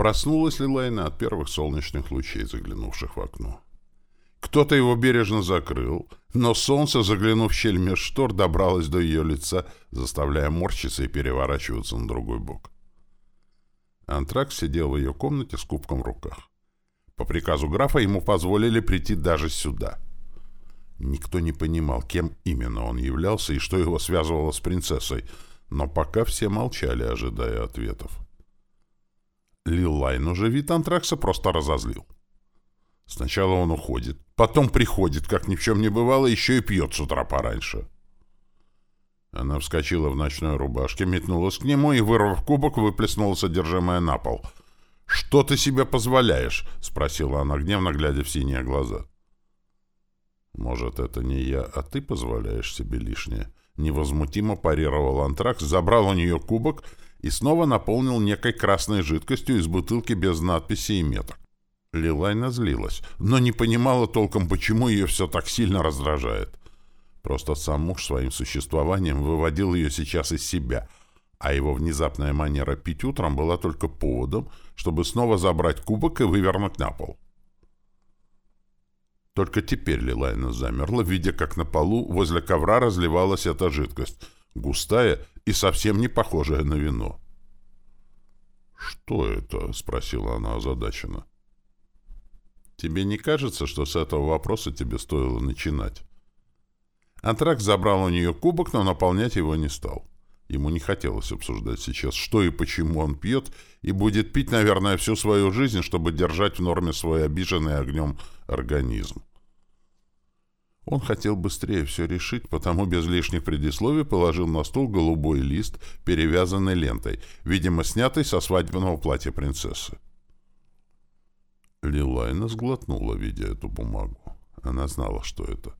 Проснулась Лилайна от первых солнечных лучей, заглянувших в окно. Кто-то его бережно закрыл, но солнце, заглянув в щель меж штор, добралось до ее лица, заставляя морщиться и переворачиваться на другой бок. Антракс сидел в ее комнате с кубком в руках. По приказу графа ему позволили прийти даже сюда. Никто не понимал, кем именно он являлся и что его связывало с принцессой, но пока все молчали, ожидая ответов. Лилайн уже вид антракса просто разозлил. Сначала он уходит, потом приходит, как ни в чем не бывало, еще и пьет с утра пораньше. Она вскочила в ночной рубашке, метнулась к нему и, вырвав кубок, выплеснула содержимое на пол. «Что ты себе позволяешь?» — спросила она, гневно глядя в синие глаза. «Может, это не я, а ты позволяешь себе лишнее?» Невозмутимо парировал антракс, забрал у нее кубок и снова наполнил некой красной жидкостью из бутылки без надписи и меток. Лилайна злилась, но не понимала толком, почему ее все так сильно раздражает. Просто сам муж своим существованием выводил ее сейчас из себя, а его внезапная манера пить утром была только поводом, чтобы снова забрать кубок и вывернуть на пол. Только теперь Лилайна замерла, видя, как на полу возле ковра разливалась эта жидкость, густая и совсем не похожая на вино. «Что это?» — спросила она озадаченно. «Тебе не кажется, что с этого вопроса тебе стоило начинать?» Антрак забрал у нее кубок, но наполнять его не стал. Ему не хотелось обсуждать сейчас, что и почему он пьет, и будет пить, наверное, всю свою жизнь, чтобы держать в норме свой обиженный огнем организм. Он хотел быстрее все решить, потому без лишних предисловий положил на стол голубой лист, перевязанный лентой, видимо, снятый со свадебного платья принцессы. Лилайна сглотнула, видя эту бумагу. Она знала, что это.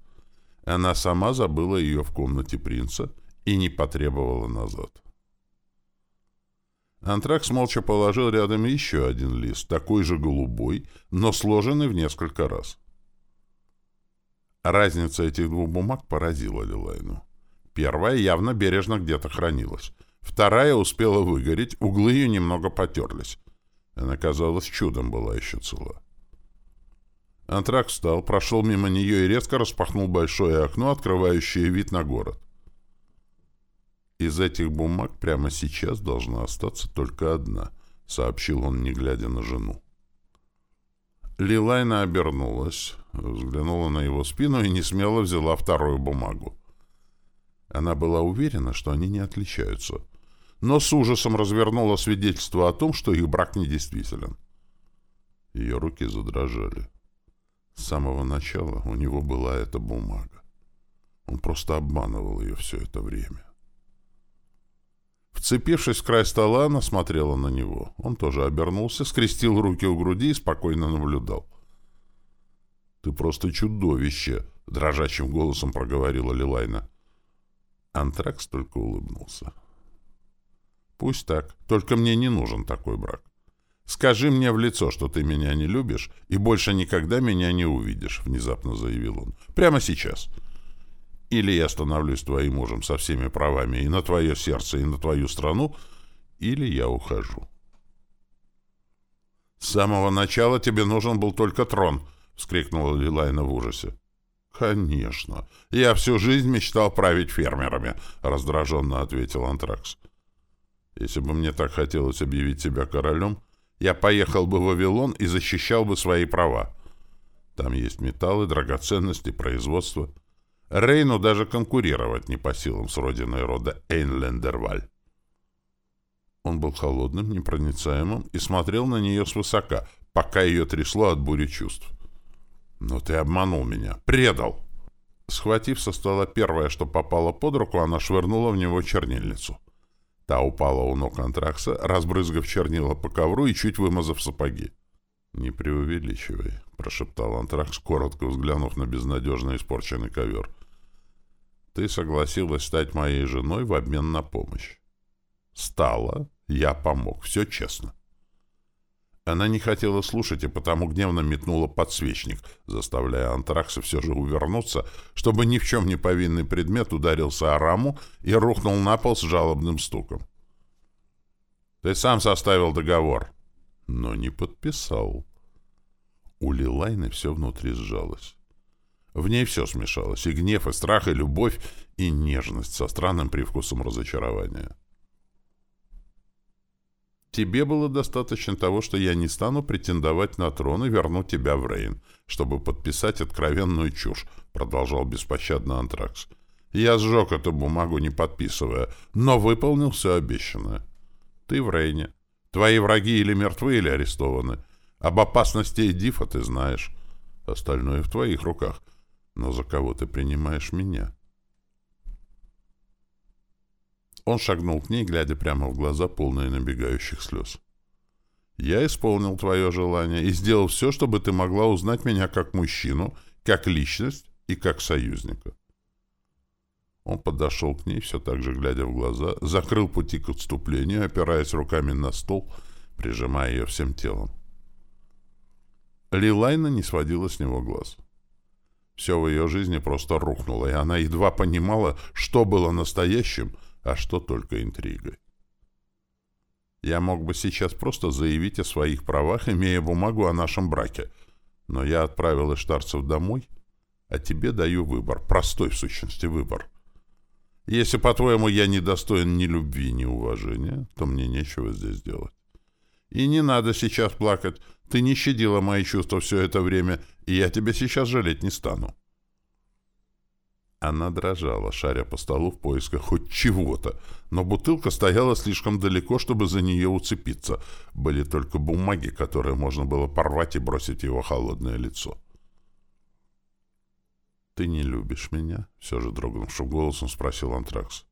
Она сама забыла ее в комнате принца и не потребовала назад. Антракс молча положил рядом еще один лист, такой же голубой, но сложенный в несколько раз. Разница этих двух бумаг поразила Лилайну. Первая явно бережно где-то хранилась. Вторая успела выгореть, углы ее немного потерлись. Она, казалось, чудом была еще цела. Антрак встал, прошел мимо нее и резко распахнул большое окно, открывающее вид на город. «Из этих бумаг прямо сейчас должна остаться только одна», — сообщил он, не глядя на жену. Лилайна обернулась, взглянула на его спину и несмело взяла вторую бумагу. Она была уверена, что они не отличаются, но с ужасом развернула свидетельство о том, что их брак недействителен. Ее руки задрожали. С самого начала у него была эта бумага. Он просто обманывал ее все это время. Вцепившись в край стола, она смотрела на него. Он тоже обернулся, скрестил руки у груди и спокойно наблюдал. «Ты просто чудовище!» — дрожащим голосом проговорила Лилайна. Антракс только улыбнулся. «Пусть так. Только мне не нужен такой брак. «Скажи мне в лицо, что ты меня не любишь, и больше никогда меня не увидишь», — внезапно заявил он. «Прямо сейчас. Или я становлюсь твоим мужем со всеми правами и на твое сердце, и на твою страну, или я ухожу». «С самого начала тебе нужен был только трон», — вскрикнула Лилайна в ужасе. «Конечно. Я всю жизнь мечтал править фермерами», — раздраженно ответил Антракс. «Если бы мне так хотелось объявить себя королем, я поехал бы в Вавилон и защищал бы свои права. Там есть металлы, драгоценности, производство. Рейну даже конкурировать не по силам с родиной рода Эйнлендерваль. Он был холодным, непроницаемым и смотрел на нее свысока, пока ее трясло от бури чувств. «Но ты обманул меня! Предал!» Схватив со стола первое, что попало под руку, она швырнула в него чернильницу. Та упала у ног антракса, разбрызгав чернила по ковру и чуть вымазав сапоги. «Не преувеличивай», — прошептал антракс, коротко взглянув на безнадежно испорченный ковер. «Ты согласилась стать моей женой в обмен на помощь». «Стала. Я помог. Все честно». Она не хотела слушать и потому гневно метнула подсвечник, заставляя антракса все же увернуться, чтобы ни в чем не повинный предмет ударился о раму и рухнул на пол с жалобным стуком. «Ты сам составил договор». но не подписал. У Лилайны все внутри сжалось. В ней все смешалось, и гнев, и страх, и любовь, и нежность со странным привкусом разочарования. Тебе было достаточно того, что я не стану претендовать на трон и верну тебя в Рейн, чтобы подписать откровенную чушь, — продолжал беспощадно Антракс. Я сжег эту бумагу, не подписывая, но выполнил все обещанное. Ты в Рейне. Твои враги или мертвы, или арестованы. Об опасности Эдифа ты знаешь. Остальное в твоих руках. Но за кого ты принимаешь меня?» Он шагнул к ней, глядя прямо в глаза, полные набегающих слез. «Я исполнил твое желание и сделал все, чтобы ты могла узнать меня как мужчину, как личность и как союзника». Он подошел к ней, все так же глядя в глаза, закрыл пути к отступлению, опираясь руками на стол, прижимая ее всем телом. Лилайна не сводила с него глаз. Все в ее жизни просто рухнуло, и она едва понимала, что было настоящим — а что только интригой. Я мог бы сейчас просто заявить о своих правах, имея бумагу о нашем браке, но я отправил Эштарцев домой, а тебе даю выбор, простой в сущности выбор. Если, по-твоему, я не достоин ни любви, ни уважения, то мне нечего здесь делать. И не надо сейчас плакать. Ты не щадила мои чувства все это время, и я тебя сейчас жалеть не стану. Она дрожала, шаря по столу в поисках хоть чего-то, но бутылка стояла слишком далеко, чтобы за нее уцепиться. Были только бумаги, которые можно было порвать и бросить его холодное лицо. «Ты не любишь меня?» — все же дрогнувшим голосом спросил Антракс.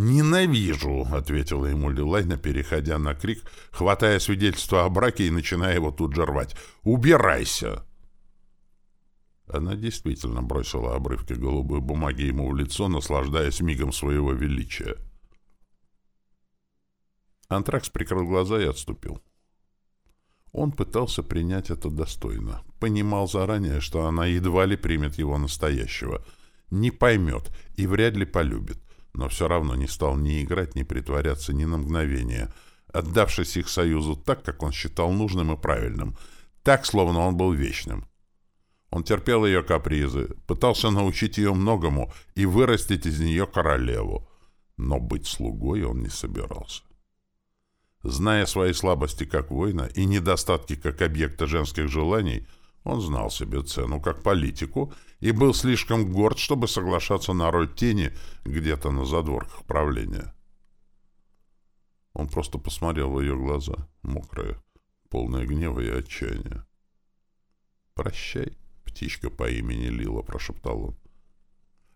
«Ненавижу!» — ответила ему Лилайна, переходя на крик, хватая свидетельство о браке и начиная его тут же рвать. «Убирайся!» Она действительно бросила обрывки голубой бумаги ему в лицо, наслаждаясь мигом своего величия. Антракс прикрыл глаза и отступил. Он пытался принять это достойно. Понимал заранее, что она едва ли примет его настоящего. Не поймет и вряд ли полюбит. Но все равно не стал ни играть, ни притворяться ни на мгновение, отдавшись их союзу так, как он считал нужным и правильным. Так, словно он был вечным. Он терпел ее капризы, пытался научить ее многому и вырастить из нее королеву, но быть слугой он не собирался. Зная свои слабости как воина и недостатки как объекта женских желаний, он знал себе цену как политику и был слишком горд, чтобы соглашаться на роль тени где-то на задворках правления. Он просто посмотрел в ее глаза, мокрые, полные гнева и отчаяния. «Прощай», «Птичка по имени Лила», — прошептал он.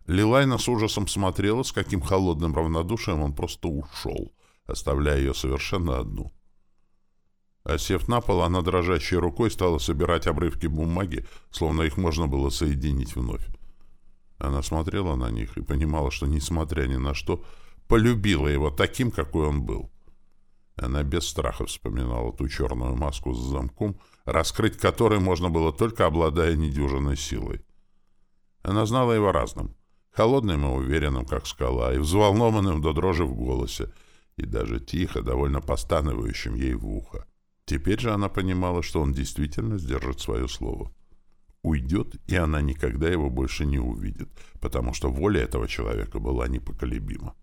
Лилайна с ужасом смотрела, с каким холодным равнодушием он просто ушел, оставляя ее совершенно одну. Осев на пол, она дрожащей рукой стала собирать обрывки бумаги, словно их можно было соединить вновь. Она смотрела на них и понимала, что, несмотря ни на что, полюбила его таким, какой он был. Она без страха вспоминала ту черную маску с замком, раскрыть который можно было только обладая недюжинной силой. Она знала его разным. Холодным и уверенным, как скала, и взволнованным до дрожи в голосе, и даже тихо, довольно постанывающим ей в ухо. Теперь же она понимала, что он действительно сдержит свое слово. Уйдет, и она никогда его больше не увидит, потому что воля этого человека была непоколебима.